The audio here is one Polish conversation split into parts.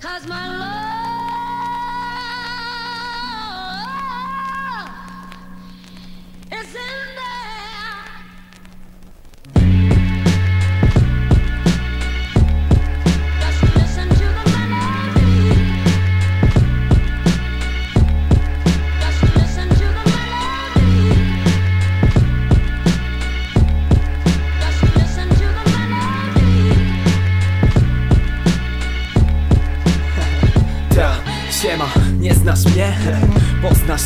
Cause my love is in there. Nie znasz mnie? Poznasz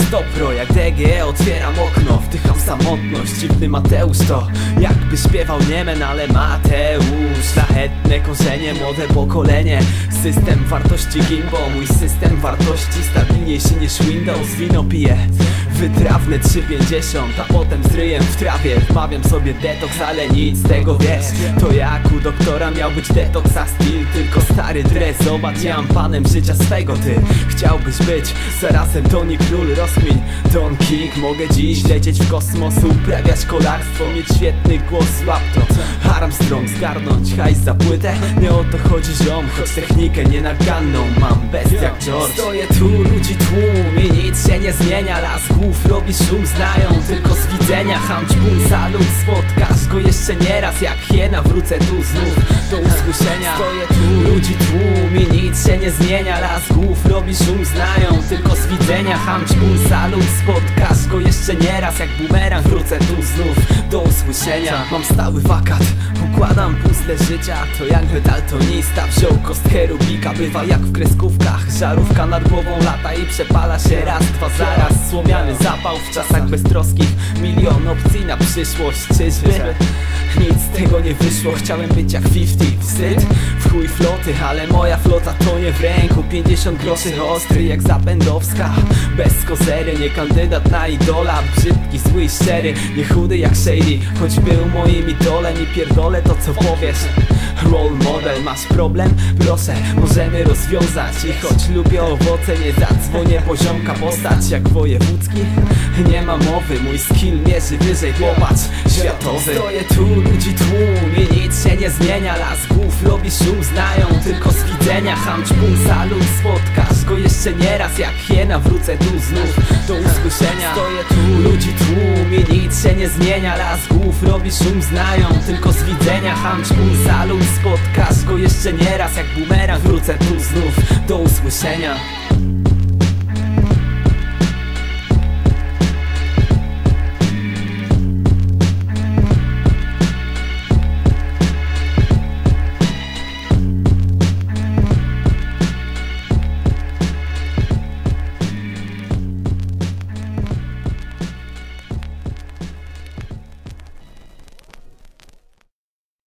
jak DGE otwieram okno. Wdycham samotność, dziwny Mateusz to. Jakby śpiewał Niemen, ale Mateusz. Szlachetne korzenie, młode pokolenie. System wartości Gimbo, mój system wartości Stabilniejszy niż Windows, wino piję Wytrawne 3,50, a potem z ryjem w trawie. Wmawiam sobie detoks, ale nic z tego wiesz. To jak u doktora miał być detoks, a styl Tylko stary dres, zobacz, ja panem życia swego Ty chciałbyś być zarazem Tony Król Rozkmin Don King, mogę dziś lecieć w kosmos Uprawiać kolarstwo, mieć świetny głos Laptop, Armstrong, zgarnąć hajs za płytę. Nie o to chodzi ziom, choć technikę nienaganną Mam. Bez jak George. Stoję tu, ludzi tłum i nic się nie zmienia. Las głów robi szum, znają tylko z widzenia. Hamć ból, salut, spotkasz go jeszcze nieraz Jak hiena, wrócę tu znów. Do usłyszenia Stoję tu, ludzi tłum i nic się nie zmienia. Las głów robi szum, znają tylko z widzenia. Hamć ból, salut, spotkasz go jeszcze nieraz Jak bumerang, wrócę tu znów. Do usłyszenia. Mam stały wakat, układam puzzle życia. To jak daltonista wziął kostkę Rubika. Bywa jak w kreskówkach, żarówka nad głową lata I przepala się raz, dwa zaraz. Słomiany zapał w czasach beztroskich. Milion opcji na przyszłość, czyżby? Nic z tego nie wyszło, chciałem być jak 50 Wstyd, w chuj floty, ale moja flota tonie w ręku. 50 groszy ostry jak zapędowska. Bez kozery, nie kandydat na idola. Brzydki, zły i szczery, nie chudy jak Shady. Choć był moim idolem i pierdolę to co powiesz. Role model, masz problem? Proszę, możemy rozwiązać I choć lubię owoce, nie zadzwonię. Poziomka postać jak wojewódzki. Nie ma mowy, mój skill mierzy wyżej. Popatrz, światowy Stoję tu, ludzi tłum i nic się nie zmienia. Las głów robi szum, znają tylko z widzenia. Hamć ból, salut, spotkasz go jeszcze nieraz. Jak hiena, wrócę tu znów do usłyszenia. Stoję tu, ludzi tłum i nic się nie zmienia. Las głów robi szum, znają tylko z widzenia. Hamć ból, salut, spotkasz go jeszcze nieraz. Jak bumerang, wrócę tu znów do usłyszenia